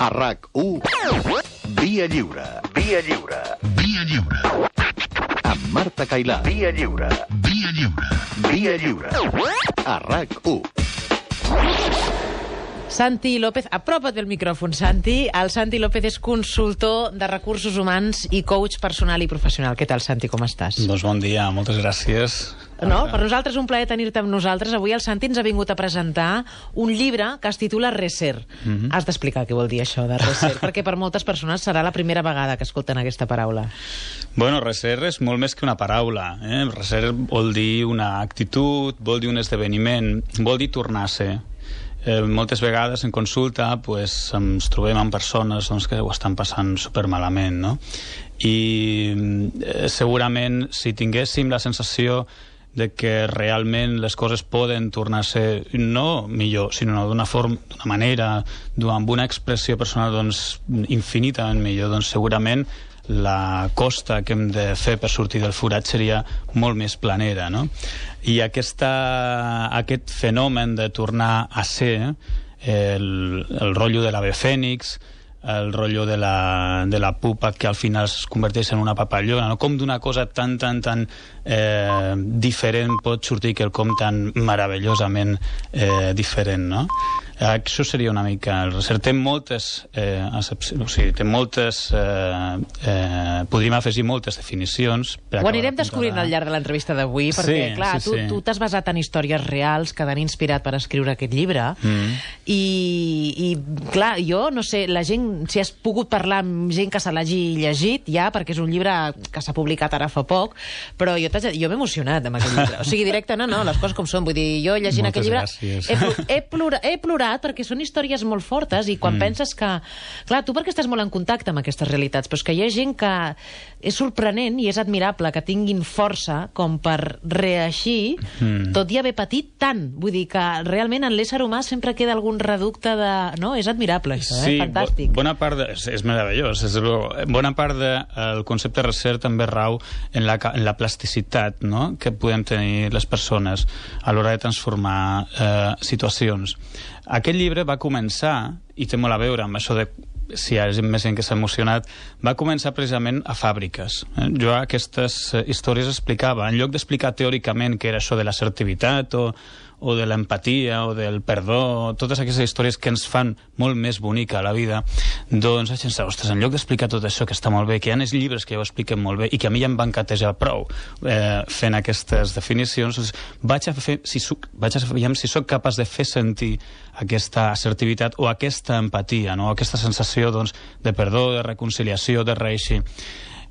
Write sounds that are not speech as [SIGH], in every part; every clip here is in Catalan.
A RAC1, Via Lliure. Via Lliure. Via Lliure. Amb Marta Cailà. Via Lliure. Via Lliure. Via Lliure. A RAC1. Santi López, apropa't del micròfon, Santi. El Santi López és consultor de recursos humans i coach personal i professional. Què tal, Santi, com estàs? Doncs bon dia, moltes gràcies. No, per nosaltres és un plaer tenir-te amb nosaltres. Avui el Santi ens ha vingut a presentar un llibre que es titula Reser. Mm -hmm. Has d'explicar què vol dir això de Reser, [LAUGHS] perquè per moltes persones serà la primera vegada que escolten aquesta paraula. Bueno, reser és molt més que una paraula. Eh? Reser vol dir una actitud, vol dir un esdeveniment, vol dir tornar-se. Eh, moltes vegades en consulta pues, ens trobem amb persones doncs, que ho estan passant supermalament, no? I eh, segurament si tinguéssim la sensació de que realment les coses poden tornar a ser no millor, sinó d'una forma, d'una manera, amb una expressió personal doncs, infinitament millor, doncs segurament la costa que hem de fer per sortir del forat seria molt més planera, no? I aquesta, aquest fenomen de tornar a ser el, el rotllo de l'ave fènix, el rotllo de la, de la pupa que al final es converteix en una papallona, no? com d'una cosa tan, tan, tan eh, diferent pot sortir que el com tan meravellosament eh, diferent, no? Això seria una mica el recer. Té moltes, eh, o sigui, té moltes, eh, eh, podríem afegir moltes definicions. Per Ho anirem descobrint de... al llarg de l'entrevista d'avui, perquè, sí, clar, sí, tu, sí. tu t'has basat en històries reals que t'han inspirat per escriure aquest llibre, mm. i, i, clar, jo, no sé, la gent, si has pogut parlar amb gent que se l'hagi llegit, ja, perquè és un llibre que s'ha publicat ara fa poc, però jo, jo m'he emocionat amb aquest llibre. O sigui, directe, no, no, les coses com són. Vull dir, jo llegint Moltes aquest llibre gràcies. he, he, plora, he plorat perquè són històries molt fortes i quan mm. penses que... Clar, tu perquè estàs molt en contacte amb aquestes realitats, però és que hi ha gent que és sorprenent i és admirable que tinguin força com per reeixir, mm. tot i haver patit tant. Vull dir que realment en l'ésser humà sempre queda algun reducte de... No? És admirable, això, sí, eh? Fantàstic. Bo, bona part de... és, és meravellós. És, bona part del de, concepte de recer també rau en la, en la plasticitat no? que podem tenir les persones a l'hora de transformar eh, situacions. Aquest llibre va començar, i té molt a veure amb això de si hi ha més gent que s'ha emocionat, va començar precisament a fàbriques. Eh, jo aquestes eh, històries explicava, en lloc d'explicar teòricament què era això de l'assertivitat o, o de l'empatia o del perdó, totes aquestes històries que ens fan molt més bonica la vida, doncs vaig pensar, ostres, en lloc d'explicar tot això que està molt bé, que hi ha llibres que ja ho expliquen molt bé i que a mi ja em van catejar prou eh, fent aquestes definicions, doncs vaig a fer, si soc, vaig a veure si sóc capaç de fer sentir aquesta assertivitat o aquesta empatia, no? aquesta sensació doncs, de perdó, de reconciliació, de reeixir.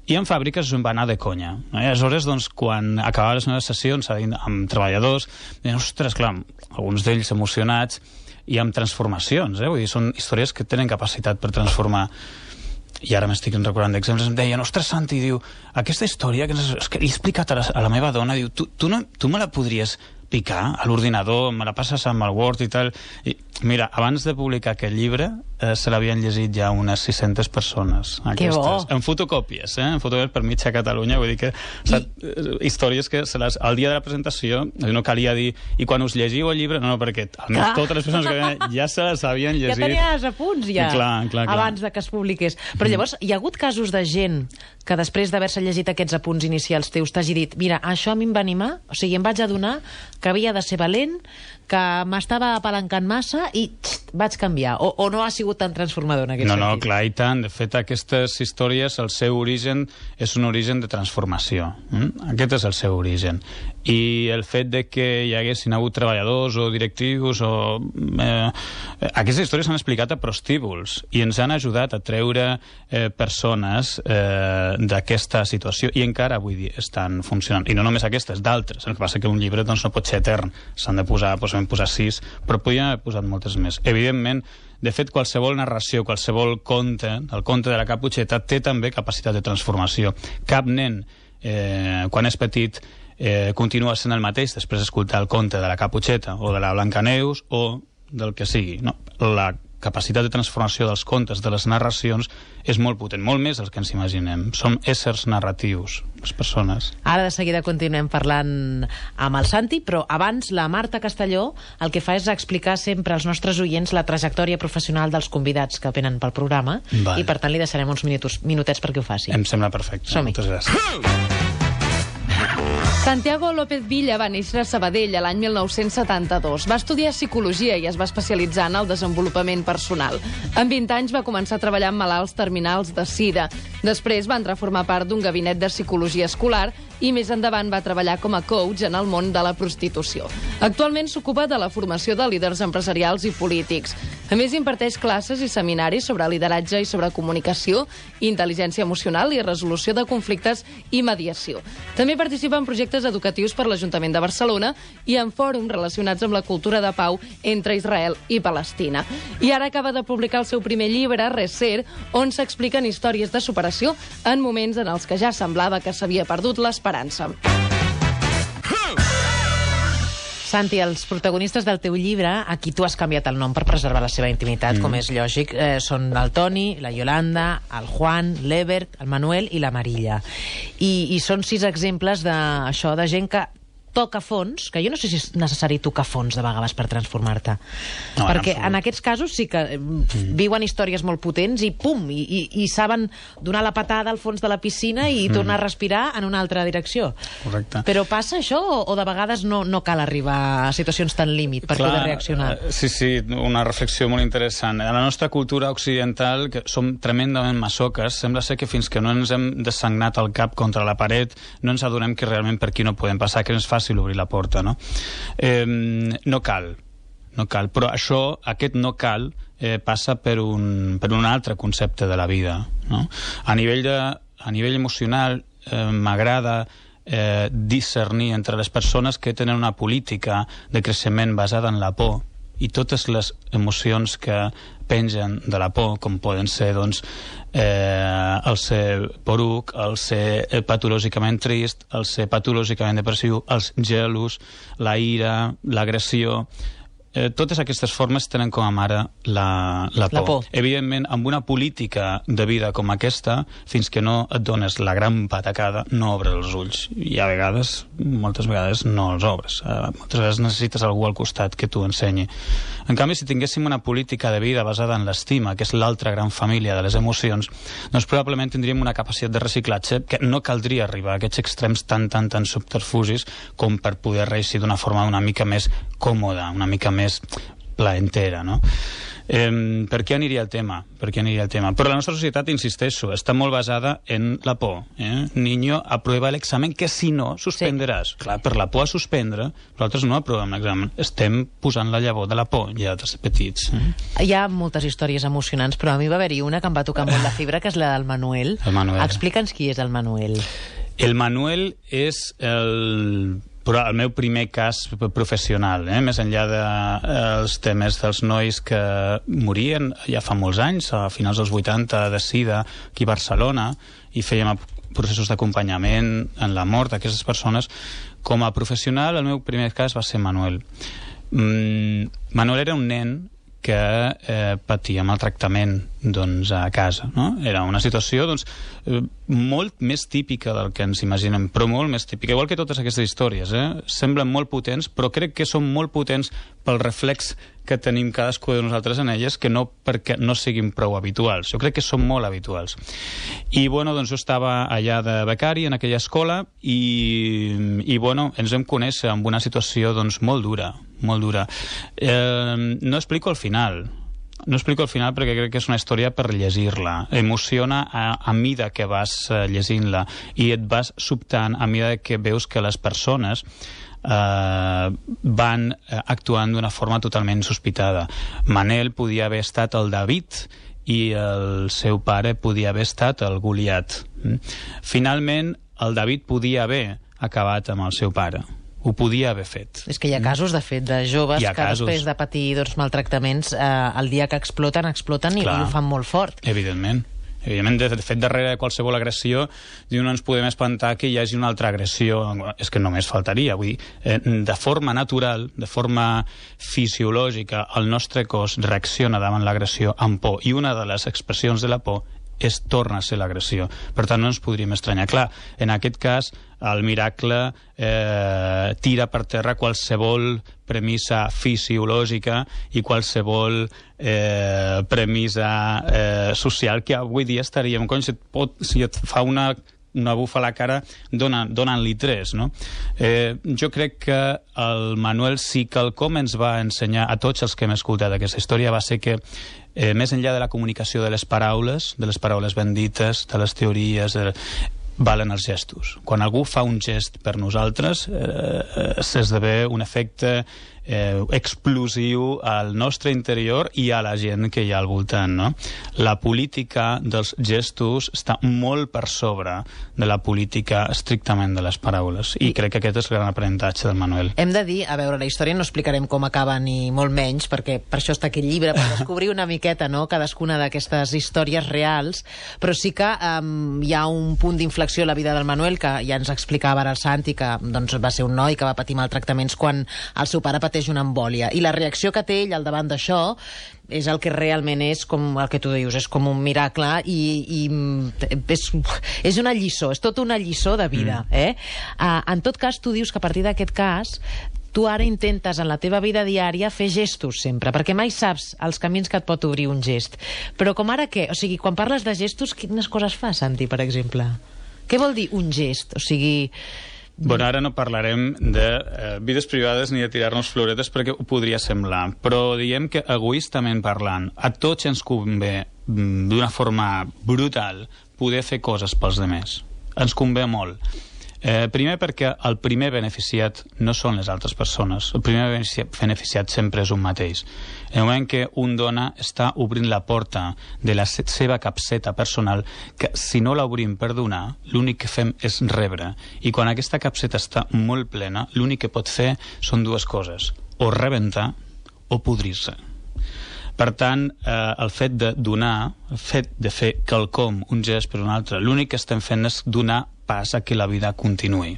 I en fàbriques va anar de conya. Eh? Aleshores, doncs, quan acabava les meves sessions amb treballadors, deien, ostres, clar, alguns d'ells emocionats i amb transformacions, eh? Vull dir, són històries que tenen capacitat per transformar i ara m'estic recordant d'exemples, em deien, ostres, Santi, diu, aquesta història que, és que li he explicat a la, a la meva dona, diu, tu, tu, no, tu me la podries picar a l'ordinador, me la passes amb el Word i tal. I, mira, abans de publicar aquest llibre eh, se l'havien llegit ja unes 600 persones. Aquestes, que bo! En fotocòpies, eh? En fotocòpies per mitja Catalunya. Vull dir que I... eh, històries que se les, al dia de la presentació no calia dir i quan us llegiu el llibre, no, no, perquè almenys totes les persones que venen ja se les havien [LAUGHS] llegit. Ja tenies apunts ja, clar, clar, clar. abans de que es publiqués. Però llavors, hi ha hagut casos de gent que després d'haver-se llegit aquests apunts inicials teus t'hagi dit, mira, això a mi em va animar, o sigui, em vaig adonar que havia de ser valent, que m'estava apalancant massa i txt, vaig canviar. O, o no ha sigut tan transformador en aquest no, sentit? No, clar, i tant. De fet, aquestes històries, el seu origen és un origen de transformació. Mm? Aquest és el seu origen. I el fet de que hi haguessin hagut treballadors o directius o... Eh, aquestes històries s'han explicat a prostíbuls i ens han ajudat a treure eh, persones eh, d'aquesta situació i encara, vull dir, estan funcionant. I no només aquestes, d'altres. El que passa que un llibre doncs, no pot ser etern. S'han de posar, doncs, vam posar sis, però podien haver posat moltes més. Evidentment, de fet, qualsevol narració, qualsevol conte, el conte de la Caputxeta, té també capacitat de transformació. Cap nen, eh, quan és petit, eh, continua sent el mateix després d'escoltar el conte de la Caputxeta o de la Blancaneus o del que sigui. No? La capacitat de transformació dels contes, de les narracions, és molt potent, molt més del que ens imaginem. Som éssers narratius, les persones. Ara de seguida continuem parlant amb el Santi, però abans la Marta Castelló el que fa és explicar sempre als nostres oients la trajectòria professional dels convidats que venen pel programa vale. i per tant li deixarem uns minutos, minutets perquè ho faci. Em sembla perfecte. Moltes gràcies. Santiago López Villa va néixer a Sabadell l'any 1972. Va estudiar psicologia i es va especialitzar en el desenvolupament personal. En 20 anys va començar a treballar amb malalts terminals de sida. Després va entrar a formar part d'un gabinet de psicologia escolar i més endavant va treballar com a coach en el món de la prostitució. Actualment s'ocupa de la formació de líders empresarials i polítics. A més, imparteix classes i seminaris sobre lideratge i sobre comunicació, intel·ligència emocional i resolució de conflictes i mediació. També participa en projectes educatius per l'Ajuntament de Barcelona i en fòrums relacionats amb la cultura de pau entre Israel i Palestina. I ara acaba de publicar el seu primer llibre, Reser, on s'expliquen històries de superació en moments en els que ja semblava que s'havia perdut l'esperança. Santi, els protagonistes del teu llibre, a qui tu has canviat el nom per preservar la seva intimitat, mm. com és lògic, eh, són el Toni, la Yolanda, el Juan, l'Ebert, el Manuel i la Marilla. I, I són sis exemples d'això, de gent que toca fons, que jo no sé si és necessari tocar fons de vegades per transformar-te. No, Perquè en, en aquests casos sí que mm. viuen històries molt potents i pum, i, i, i saben donar la patada al fons de la piscina i mm. tornar a respirar en una altra direcció. Correcte. Però passa això o, o de vegades no, no cal arribar a situacions tan límit per Clar, poder reaccionar? Eh, sí, sí, una reflexió molt interessant. En la nostra cultura occidental, que som tremendament masoques, sembla ser que fins que no ens hem desagnat el cap contra la paret no ens adonem que realment per aquí no podem passar, que ens fa fàcil obrir la porta, no? Eh, no cal, no cal. Però això, aquest no cal, eh, passa per un, per un altre concepte de la vida, no? A nivell, de, a nivell emocional, eh, m'agrada eh, discernir entre les persones que tenen una política de creixement basada en la por i totes les emocions que pengen de la por, com poden ser doncs, eh, el ser poruc, el ser eh, patològicament trist, el ser patològicament depressiu, els gelos, la ira, l'agressió eh, totes aquestes formes tenen com a mare la, la, por. la por. Evidentment, amb una política de vida com aquesta, fins que no et dones la gran patacada, no obres els ulls. I a vegades, moltes vegades, no els obres. Eh, moltes vegades necessites algú al costat que t'ho ensenyi. En canvi, si tinguéssim una política de vida basada en l'estima, que és l'altra gran família de les emocions, doncs probablement tindríem una capacitat de reciclatge que no caldria arribar a aquests extrems tan, tan, tan subterfugis com per poder reeixir d'una forma una mica més còmoda, una mica més plaentera, no? Eh, per què aniria el tema? Per què aniria el tema? Però la nostra societat, insisteixo, està molt basada en la por. Eh? Niño, aprueba l'examen, que si no, suspenderàs. Sí. Clar, per la por a suspendre, nosaltres no aprovem l'examen. Estem posant la llavor de la por ja de ser petits. Eh? Hi ha moltes històries emocionants, però a mi va haver-hi una que em va tocar molt la fibra, que és la del Manuel. El Manuel. Explica'ns qui és el Manuel. El Manuel és el però el meu primer cas professional, eh? més enllà dels de, eh, temes dels nois que morien ja fa molts anys, a finals dels 80, de SIDA, aquí a Barcelona, i fèiem processos d'acompanyament en la mort d'aquestes persones, com a professional el meu primer cas va ser Manuel. Mm, Manuel era un nen que eh, patia maltractament doncs, a casa. No? Era una situació doncs, eh, molt més típica del que ens imaginem, però molt més típica. Igual que totes aquestes històries, eh? semblen molt potents, però crec que són molt potents pel reflex que tenim cadascú de nosaltres en elles que no perquè no siguin prou habituals. Jo crec que són molt habituals. I, bueno, doncs jo estava allà de becari en aquella escola i, i bueno, ens vam conèixer amb una situació doncs, molt dura, molt dura. Eh, no explico el final, no explico el final perquè crec que és una història per llegir-la. Emociona a, a mida que vas uh, llegint-la i et vas sobtant a mida que veus que les persones eh, van uh, actuant d'una forma totalment sospitada. Manel podia haver estat el David i el seu pare podia haver estat el Goliat. Mm? Finalment, el David podia haver acabat amb el seu pare ho podia haver fet. És que hi ha casos, de fet, de joves que casos... després de patir doncs, maltractaments, eh, el dia que exploten, exploten i, i ho fan molt fort. Evidentment Evidentment, de, de fet, darrere de qualsevol agressió, diu, no ens podem espantar que hi hagi una altra agressió. És que només faltaria. Vull dir, eh, de forma natural, de forma fisiològica, el nostre cos reacciona davant l'agressió amb por. I una de les expressions de la por és torna a ser l'agressió. Per tant, no ens podríem estranyar. Clar, en aquest cas, el miracle eh, tira per terra qualsevol premissa fisiològica i qualsevol eh, premissa eh, social que avui dia estaríem... Cony, si et, pot, si et fa una una bufa a la cara, donant-li tres, no? Eh, jo crec que el Manuel sí que el com ens va ensenyar a tots els que hem escoltat aquesta història va ser que eh, més enllà de la comunicació de les paraules, de les paraules bendites, de les teories, de, valen els gestos. Quan algú fa un gest per nosaltres, eh, eh s'esdevé un efecte eh, explosiu al nostre interior i a la gent que hi ha al voltant. No? La política dels gestos està molt per sobre de la política estrictament de les paraules i, I crec que aquest és el gran aprenentatge del Manuel. Hem de dir, a veure, la història no explicarem com acaba ni molt menys, perquè per això està aquest llibre, per [LAUGHS] descobrir una miqueta no? cadascuna d'aquestes històries reals, però sí que um, hi ha un punt d'inflexió a la vida del Manuel, que ja ens explicava ara el Santi, que doncs, va ser un noi que va patir maltractaments quan el seu pare pateix pateix una embòlia. I la reacció que té ell al davant d'això és el que realment és com el que tu dius, és com un miracle i, i és, és una lliçó, és tota una lliçó de vida. Mm. Eh? Uh, en tot cas, tu dius que a partir d'aquest cas tu ara intentes en la teva vida diària fer gestos sempre, perquè mai saps els camins que et pot obrir un gest. Però com ara què? O sigui, quan parles de gestos, quines coses fas, Santi, per exemple? Què vol dir un gest? O sigui, Bueno, ara no parlarem de eh, vides privades ni de tirar-nos floretes perquè ho podria semblar, però diem que egoistament parlant, a tots ens convé mm, d'una forma brutal poder fer coses pels demés. Ens convé molt. Eh, primer perquè el primer beneficiat no són les altres persones. El primer beneficiat sempre és un mateix. En el moment que un dona està obrint la porta de la seva capseta personal, que si no l'obrim per donar, l'únic que fem és rebre. I quan aquesta capseta està molt plena, l'únic que pot fer són dues coses. O rebentar o podrir-se. Per tant, eh, el fet de donar, el fet de fer quelcom, un gest per un altre, l'únic que estem fent és donar pas a que la vida continuï.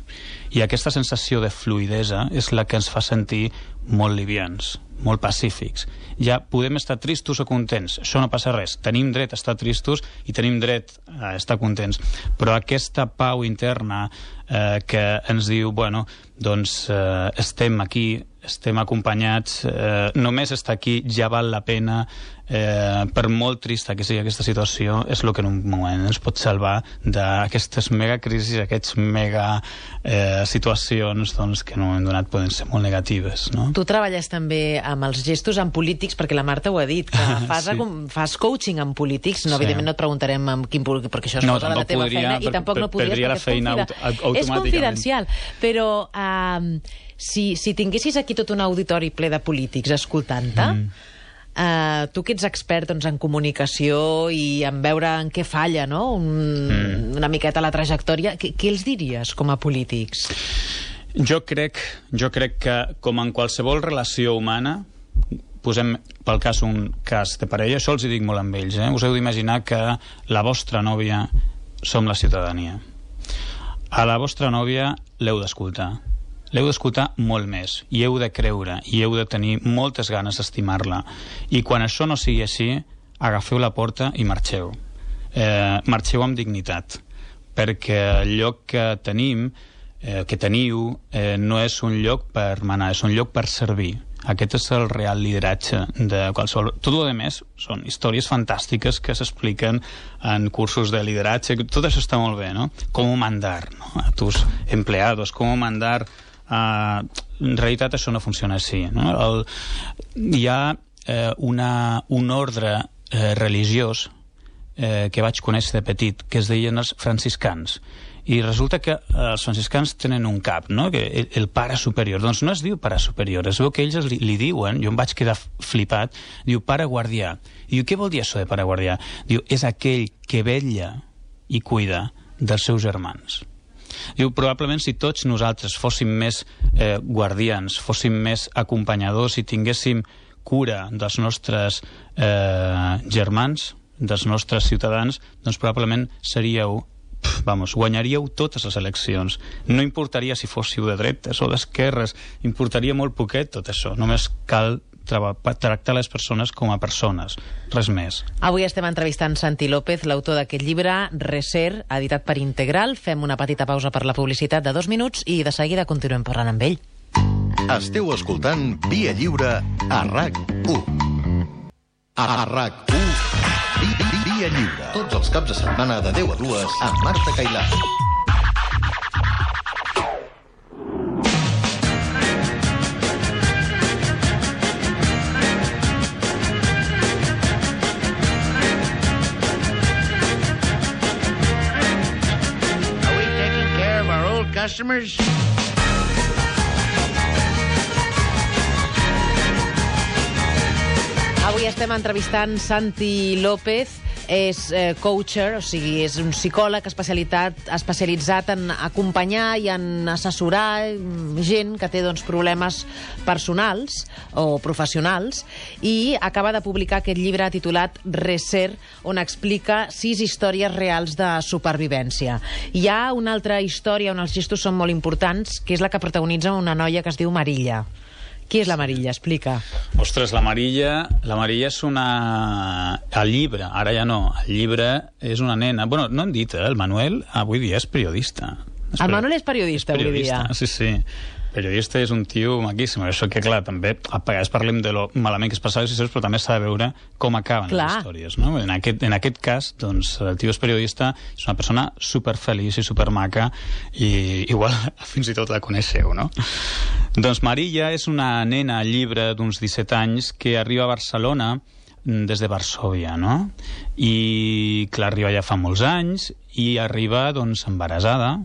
I aquesta sensació de fluidesa és la que ens fa sentir molt livians, molt pacífics. Ja podem estar tristos o contents, això no passa res. Tenim dret a estar tristos i tenim dret a estar contents. Però aquesta pau interna eh, que ens diu, bueno, doncs eh, estem aquí, estem acompanyats, eh, només estar aquí ja val la pena, eh, per molt trista que sigui aquesta situació, és el que en un moment ens pot salvar d'aquestes megacrisis, aquests mega eh, situacions doncs, que en un moment donat poden ser molt negatives. No? Tu treballes també amb els gestos en polítics, perquè la Marta ho ha dit, que [LAUGHS] fas, sí. fas coaching amb polítics, no, sí. evidentment no et preguntarem amb quin polític, perquè això és no, de la teva podria, feina, i tampoc no podries, la feina és, confida... és confidencial, però... Uh, si, si tinguessis aquí tot un auditori ple de polítics escoltant-te, mm. Uh, tu que ets expert doncs, en comunicació i en veure en què falla no? un, mm. una miqueta la trajectòria, què, què els diries com a polítics? Jo crec, jo crec que, com en qualsevol relació humana, posem pel cas un cas de parella, això els hi dic molt amb ells, eh? us heu d'imaginar que la vostra nòvia som la ciutadania. A la vostra nòvia l'heu d'escoltar l'heu d'escoltar molt més i heu de creure i heu de tenir moltes ganes d'estimar-la i quan això no sigui així agafeu la porta i marxeu eh, marxeu amb dignitat perquè el lloc que tenim eh, que teniu eh, no és un lloc per manar, és un lloc per servir aquest és el real lideratge de qualsevol... Tot el més són històries fantàstiques que s'expliquen en cursos de lideratge. Tot això està molt bé, no? Com mandar ¿no? a tus empleados, com mandar Uh, en realitat això no funciona així. No? El, hi ha eh, una, un ordre eh, religiós eh, que vaig conèixer de petit, que es deien els franciscans. I resulta que els franciscans tenen un cap, no? que el, el pare superior. Doncs no es diu pare superior, es veu que ells li, li diuen, jo em vaig quedar flipat, diu pare guardià. I diu, què vol dir això de pare guardià? Diu, és aquell que vetlla i cuida dels seus germans. Diu, probablement si tots nosaltres fóssim més eh, guardians, fóssim més acompanyadors i tinguéssim cura dels nostres eh, germans, dels nostres ciutadans, doncs probablement seríeu vamos, guanyaríeu totes les eleccions. No importaria si fóssiu de dretes o d'esquerres, importaria molt poquet tot això. Només cal tractar les persones com a persones, res més. Avui estem entrevistant Santi López, l'autor d'aquest llibre, Reser, editat per Integral. Fem una petita pausa per la publicitat de dos minuts i de seguida continuem parlant amb ell. Esteu escoltant Via Lliure a RAC1. A RAC1 Via Lliure. Tots els caps de setmana de 10 a 2 amb Marta Cailà. Customers? Avui estem entrevistant Santi López, és eh, coacher, o sigui, és un psicòleg especialitat, especialitzat en acompanyar i en assessorar mm, gent que té doncs, problemes personals o professionals i acaba de publicar aquest llibre titulat Reser, on explica sis històries reals de supervivència. Hi ha una altra història on els gestos són molt importants, que és la que protagonitza una noia que es diu Marilla. Qui és la Marilla? Explica. Ostres, la Marilla, la Marilla és una... El llibre, ara ja no, el llibre és una nena... Bueno, no hem dit, eh? El Manuel avui dia és periodista. És el Manuel és periodista, és periodista avui dia. Sí, sí periodista és un tio maquíssim. Això que, clar, també a vegades parlem de lo malament que es passa les històries, però també s'ha de veure com acaben clar. les històries. No? En, aquest, en aquest cas, doncs, el tio és periodista, és una persona superfeliç i supermaca, i igual [LAUGHS] fins i tot la coneixeu, no? Doncs Marilla és una nena llibre d'uns 17 anys que arriba a Barcelona mm, des de Varsovia, no? I, clar, arriba ja fa molts anys i arriba, doncs, embarassada,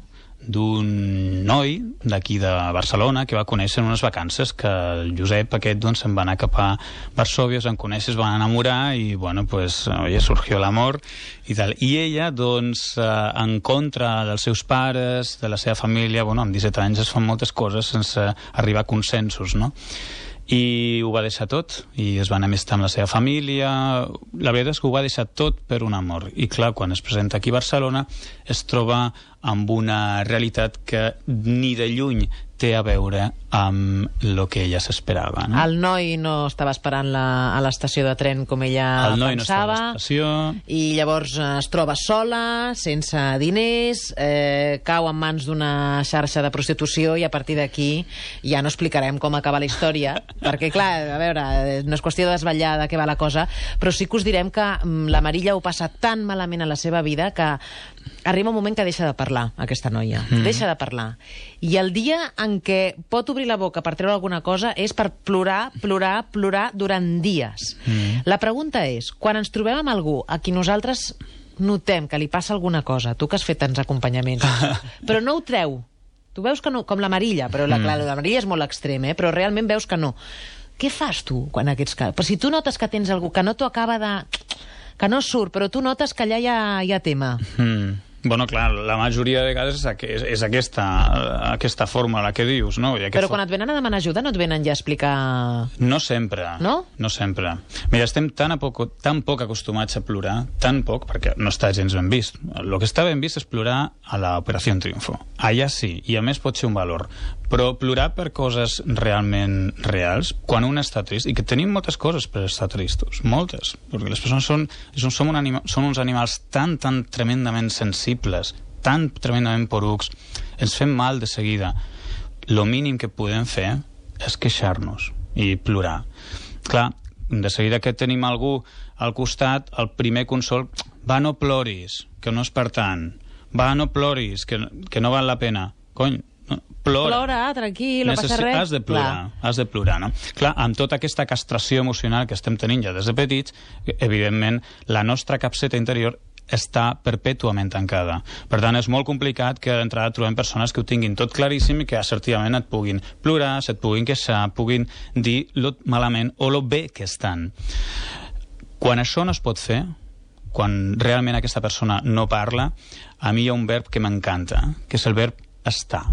d'un noi d'aquí de Barcelona que va conèixer en unes vacances que el Josep aquest doncs se'n va anar cap a Varsovia, es van conèixer, es van enamorar i bueno, pues oye, surgió l'amor i tal. I ella doncs eh, en contra dels seus pares, de la seva família, bueno, amb 17 anys es fan moltes coses sense arribar a consensos, no? I ho va deixar tot. I es va anar més amb la seva família. La veritat és que ho va deixar tot per un amor. I clar, quan es presenta aquí a Barcelona es troba amb una realitat que ni de lluny té a veure amb el que ella s'esperava. No? El noi no estava esperant la, a l'estació de tren com ella el noi pensava. No estava I llavors eh, es troba sola, sense diners, eh, cau en mans d'una xarxa de prostitució i a partir d'aquí ja no explicarem com acaba la història, [LAUGHS] perquè clar, a veure, no és qüestió de desvetllar de què va la cosa, però sí que us direm que mm, la Marilla ho passa tan malament a la seva vida que arriba un moment que deixa de parlar, aquesta noia. Mm. Deixa de parlar. I el dia en què pot obrir la boca per treure alguna cosa és per plorar, plorar, plorar durant dies. Mm. La pregunta és, quan ens trobem amb algú a qui nosaltres notem que li passa alguna cosa, tu que has fet tants acompanyaments, [LAUGHS] però no ho treu, tu veus que no, com la Marilla, però la, mm. clar, la Marilla és molt extrem, eh? però realment veus que no. Què fas tu quan aquests casos? Però si tu notes que tens algú que no t'ho acaba de que no surt, però tu notes que allà hi ha, hi ha tema. Mm. Bueno, clar, la majoria de vegades és, és aquesta, aquesta forma la que dius, no? I Però quan et venen a demanar ajuda no et venen ja a explicar... No sempre. No? No sempre. Mira, estem tan, a poc, tan poc acostumats a plorar, tan poc, perquè no està gens ben vist. El que està ben vist és plorar a l'Operació Triunfo. Allà sí, i a més pot ser un valor. Però plorar per coses realment reals, quan un està trist, i que tenim moltes coses per estar tristos, moltes, perquè les persones són, som, un anima, són uns animals tan, tan tremendament sensibles, tan tremendament porucs, ens fem mal de seguida. Lo mínim que podem fer és queixar-nos i plorar. Clar, de seguida que tenim algú al costat, el primer consol, va, no ploris, que no és per tant, va, no ploris, que, que no val la pena. Cony, plora. Plora, tranquil, no passa res. Has de plorar, Clar. has de plorar, no? Clar, amb tota aquesta castració emocional que estem tenint ja des de petits, evidentment, la nostra capseta interior està perpètuament tancada. Per tant, és molt complicat que d'entrada trobem persones que ho tinguin tot claríssim i que assertivament et puguin plorar, se't puguin queixar, puguin dir lo malament o lo bé que estan. Quan això no es pot fer, quan realment aquesta persona no parla, a mi hi ha un verb que m'encanta, que és el verb estar.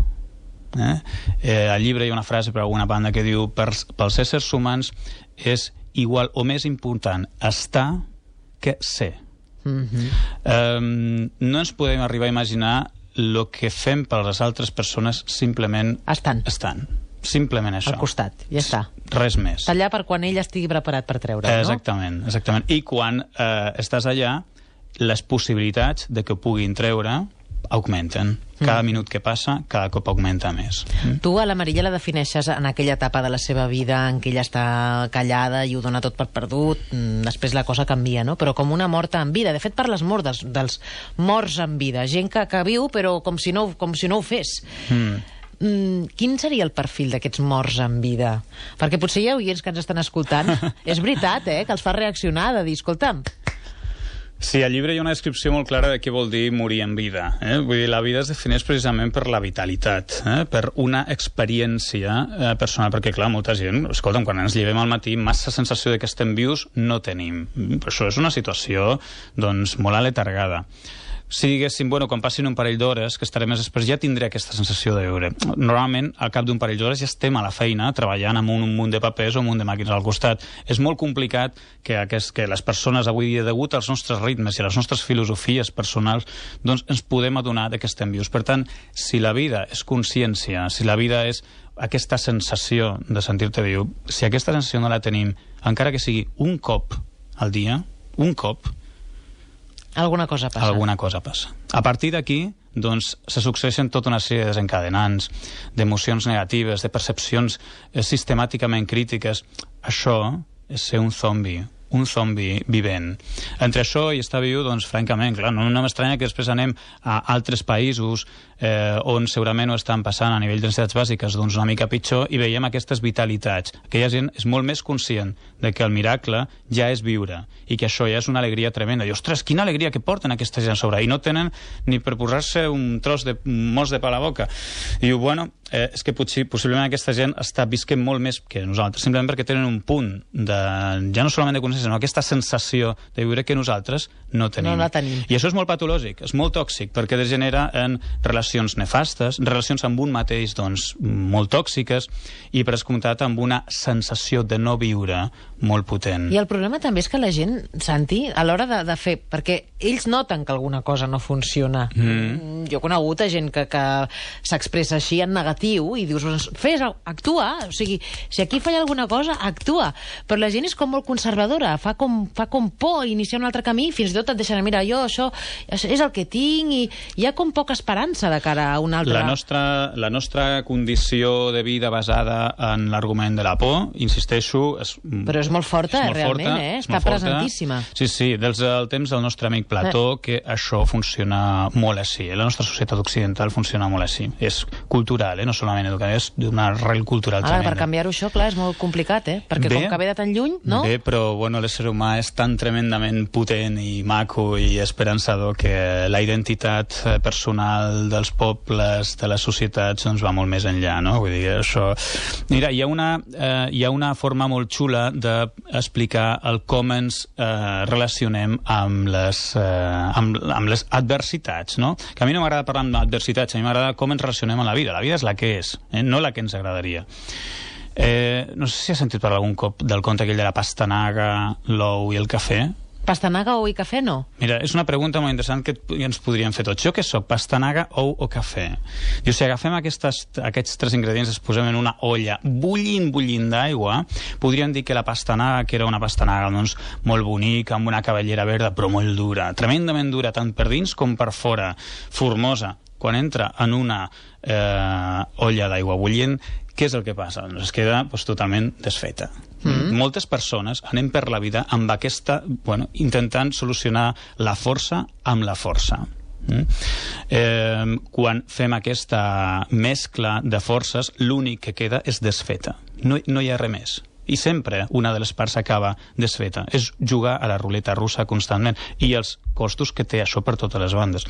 Eh? Eh, al llibre hi ha una frase per alguna banda que diu per, pels éssers humans és igual o més important estar que ser. Mm -hmm. um, no ens podem arribar a imaginar el que fem per les altres persones simplement estan. estan. Simplement això. Al costat, ja està. Res més. Allà per quan ell estigui preparat per treure, no? Exactament, exactament. I quan eh, estàs allà, les possibilitats de que puguin treure augmenten. Cada mm. minut que passa, cada cop augmenta més. Mm. Tu a la Marilla la defineixes en aquella etapa de la seva vida en què ella està callada i ho dona tot per perdut, mm, després la cosa canvia, no? Però com una morta en vida. De fet, parles molt dels, dels morts en vida. Gent que, que viu però com si no, com si no ho fes. Mm. Mm, quin seria el perfil d'aquests morts en vida? Perquè potser hi ha oients que ens estan escoltant. [LAUGHS] és veritat, eh?, que els fa reaccionar de dir, escolta'm, Sí, al llibre hi ha una descripció molt clara de què vol dir morir en vida. Eh? Vull dir, la vida es defineix precisament per la vitalitat, eh? per una experiència eh, personal, perquè, clar, molta gent, escolta'm, quan ens llevem al matí, massa sensació de que estem vius no tenim. Això és una situació, doncs, molt aletargada si diguéssim, bueno, quan passin un parell d'hores, que estaré més després, ja tindré aquesta sensació de viure. Normalment, al cap d'un parell d'hores ja estem a la feina, treballant amb un, un munt de papers o un munt de màquines al costat. És molt complicat que, aquest, que les persones avui dia, degut als nostres ritmes i a les nostres filosofies personals, doncs ens podem adonar que estem vius. Per tant, si la vida és consciència, si la vida és aquesta sensació de sentir-te viu, si aquesta sensació no la tenim, encara que sigui un cop al dia, un cop, alguna cosa passa. Alguna cosa passa. A partir d'aquí, doncs, se succeeixen tota una sèrie de desencadenants, d'emocions negatives, de percepcions eh, sistemàticament crítiques. Això és ser un zombi, un zombi vivent. Entre això i estar viu, doncs, francament, clar, no, no m'estranya que després anem a altres països eh, on segurament ho estan passant a nivell de necessitats bàsiques doncs una mica pitjor i veiem aquestes vitalitats. Aquella gent és molt més conscient de que el miracle ja és viure i que això ja és una alegria tremenda. I, ostres, quina alegria que porten aquesta gent sobre. I no tenen ni per posar-se un tros de mos de pa a la boca. I bueno, eh, és que potser, possiblement aquesta gent està visquent molt més que nosaltres, simplement perquè tenen un punt de, ja no solament de consciència, sinó aquesta sensació de viure que nosaltres no tenim. No la tenim. I això és molt patològic, és molt tòxic, perquè degenera en relacions nefastes, relacions amb un mateix, doncs, molt tòxiques, i per escomptat amb una sensació de no viure molt potent. I el problema també és que la gent, Santi, a l'hora de, de fer... Perquè ells noten que alguna cosa no funciona. Mm. Jo he conegut a gent que, que s'expressa així en negatiu i dius, doncs, fes, actua. O sigui, si aquí falla alguna cosa, actua. Però la gent és com molt conservadora, fa com, fa com por iniciar un altre camí, fins i tot et deixen, mira, jo això és el que tinc, i hi ha com poca esperança de cara a un altre. La nostra, la nostra condició de vida basada en l'argument de la por, insisteixo, és, Però és molt forta, és molt realment, forta, eh? Està presentíssima. Sí, sí, des del temps del nostre amic Plató, eh. que això funciona molt així. La nostra societat occidental funciona molt així. És cultural, eh? no solament educativa, és d'una arrel cultural Ara, tremenda. per canviar-ho això, clar, és molt complicat, eh? Perquè bé, com que ve de tan lluny, no? Bé, però bueno, l'ésser humà és tan tremendament potent i maco i esperançador que la identitat eh, personal dels pobles, de les societats, doncs va molt més enllà, no? Vull dir, això... Mira, hi ha una, eh, hi ha una forma molt xula de explicar el com ens eh, relacionem amb les, eh, amb, amb les adversitats, no? Que a mi no m'agrada parlar d'adversitats, a mi m'agrada com ens relacionem amb la vida. La vida és la que és, eh? no la que ens agradaria. Eh, no sé si has sentit parlar algun cop del conte aquell de la pastanaga, l'ou i el cafè. Pastanaga, ou i cafè, no? Mira, és una pregunta molt interessant que ens podríem fer tots. Jo què sóc, pastanaga, ou o cafè? Diu, si agafem aquestes, aquests tres ingredients, els posem en una olla bullint, bullint d'aigua, podríem dir que la pastanaga, que era una pastanaga doncs, molt bonica, amb una cavallera verda, però molt dura, tremendament dura, tant per dins com per fora, formosa, quan entra en una eh, olla d'aigua bullint, què és el que passa? Doncs es queda doncs, totalment desfeta. Mm -hmm. Moltes persones anem per la vida amb aquesta, bueno, intentant solucionar la força amb la força. Mm? Eh, quan fem aquesta mescla de forces, l'únic que queda és desfeta. No, no hi ha res més i sempre una de les parts acaba desfeta. És jugar a la ruleta russa constantment i els costos que té això per totes les bandes.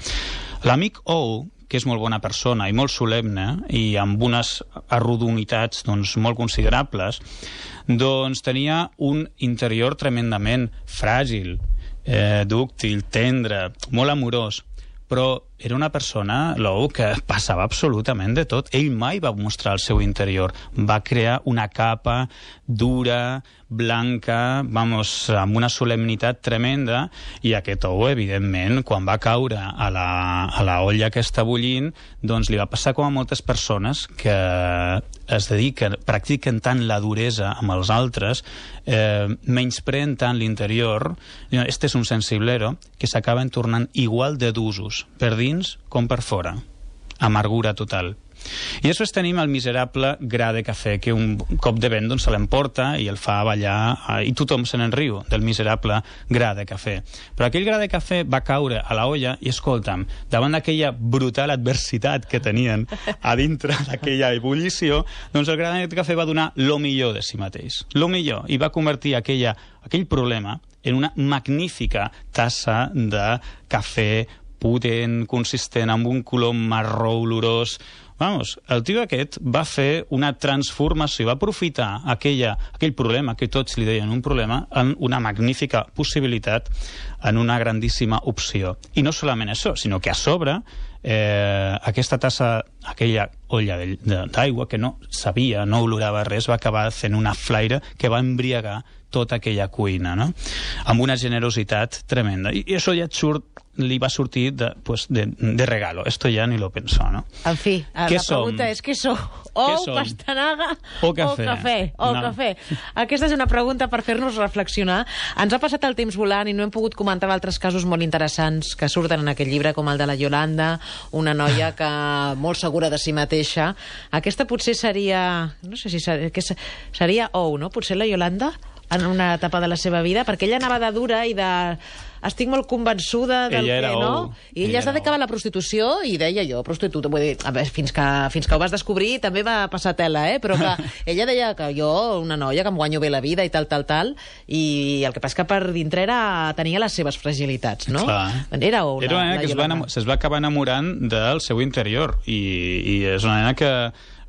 L'amic Ou, que és molt bona persona i molt solemne i amb unes arrodonitats doncs, molt considerables, doncs tenia un interior tremendament fràgil, eh, dúctil, tendre, molt amorós, però era una persona, Lou, que [LAUGHS] passava absolutament de tot. Ell mai va mostrar el seu interior. Va crear una capa dura, blanca, vamos, amb una solemnitat tremenda, i aquest ou, evidentment, quan va caure a la, a la olla que està bullint, doncs li va passar com a moltes persones que es dediquen, practiquen tant la duresa amb els altres, eh, menyspreen tant l'interior, este és un sensiblero, que s'acaben tornant igual de d'usos, per dins com per fora. Amargura total. I després tenim el miserable gra de cafè, que un cop de vent doncs, se l'emporta i el fa ballar, eh, i tothom se n'en riu, del miserable gra de cafè. Però aquell gra de cafè va caure a la olla i, escolta'm, davant d'aquella brutal adversitat que tenien a dintre [LAUGHS] d'aquella ebullició, doncs el gra de cafè va donar lo millor de si mateix. Lo millor. I va convertir aquella, aquell problema en una magnífica tassa de cafè potent, consistent, amb un color marró olorós, Vamos, el tio aquest va fer una transformació, va aprofitar aquella, aquell problema, que tots li deien un problema, en una magnífica possibilitat, en una grandíssima opció. I no solament això, sinó que a sobre eh, aquesta tassa, aquella olla d'aigua que no sabia, no olorava res, va acabar fent una flaire que va embriagar tota aquella cuina, no? amb una generositat tremenda. I, i això ja et surt li va sortir de, pues, de, de regalo. Esto ya ni lo pensó, ¿no? En fi, la som? pregunta és què sou? O què pastanaga o cafè. O cafè. O no. cafè. Aquesta és una pregunta per fer-nos reflexionar. Ens ha passat el temps volant i no hem pogut comentar altres casos molt interessants que surten en aquest llibre, com el de la Yolanda, una noia que molt segura de si mateixa. Aquesta potser seria... No sé si seria, seria ou, no? Potser la Yolanda en una etapa de la seva vida, perquè ella anava de dura i de estic molt convençuda del ella que no. I ella, ella es no. a la prostitució i deia jo, prostituta, vull dir, a veure, fins que, fins que ho vas descobrir també va passar tela, eh? però que [LAUGHS] ella deia que jo, una noia que em guanyo bé la vida i tal, tal, tal, i el que passa que per dintre era, tenia les seves fragilitats, no? Clar. Era una, era una nena que es va, es va acabar enamorant del seu interior i, i és una nena que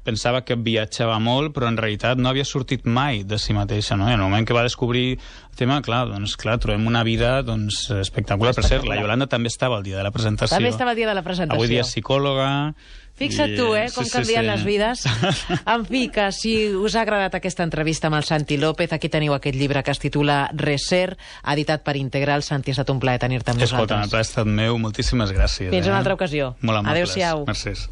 pensava que viatjava molt, però en realitat no havia sortit mai de si mateixa, no? I en el moment que va descobrir el tema, clar, doncs, clar, trobem una vida doncs, espectacular. Per cert, la Yolanda també estava al dia de la presentació. També estava al dia de la presentació. Avui dia psicòloga... Fixa't tu, eh, com sí, canvien sí, sí. les vides. [LAUGHS] En fi, que si us ha agradat aquesta entrevista amb el Santi López, aquí teniu aquest llibre que es titula Reser, editat per Integral. Santi, ha estat un plaer tenir-te amb Escolta, nosaltres. Escolta, el ha estat meu. Moltíssimes gràcies. Fins eh? una altra ocasió. Molt amables. Adéu-siau. Mercès.